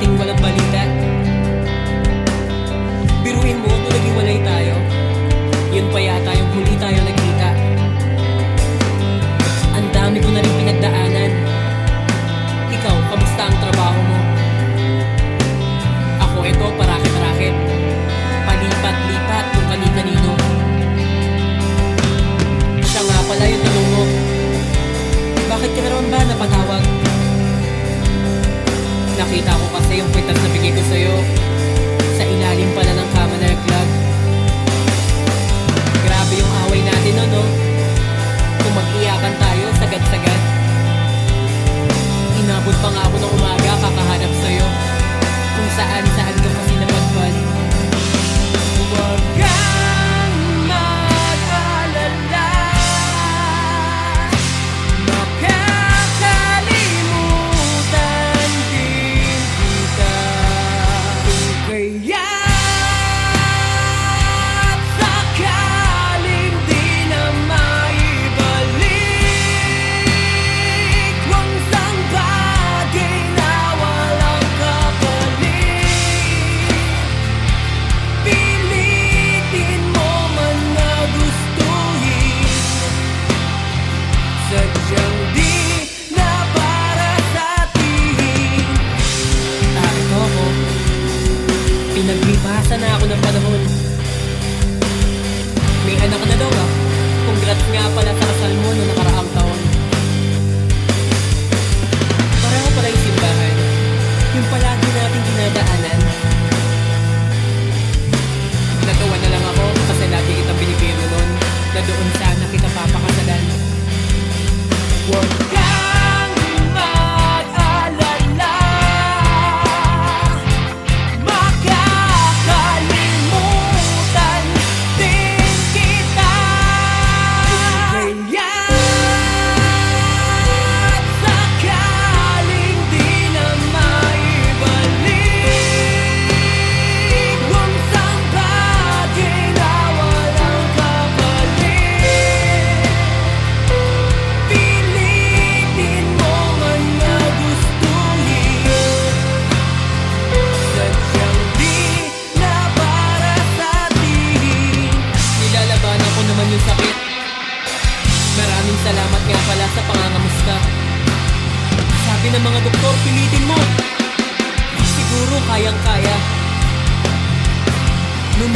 nating walang balita. Biruin mo kung naging walay tayo. Yun pa yata yung huli tayo nagkita. Ang dami ko na rin pinagdaanan. Ikaw, kamusta ang trabaho mo? Ako ito, parakit-rakit. Palipat-lipat kung kani-kanino. Siya nga pala yung tanong mo. Bakit ka naman ba napatawag? Nakita ko kasi yung kwitas na bigay ko sa'yo Sa ilalim pala ng na naglag Grabe yung away natin no, no? Kung mag-iyakan tayo, sagad-sagad Inabot pa nga ako ng umaga kakahanap sa'yo Kung saan-saan ka kasi ng panahon. May anak na daw ah. Congrats nga pala sa kasal mo noong nakaraang taon. Pareho pala yung simbahan. Yung palagi nating dinadaanan. Natawa na lang ako kasi lagi kitang binibiro nun na doon sana Maraming salamat nga pala sa pangangamusta Sabi ng mga doktor, pilitin mo. Siguro kayang-kaya. Nung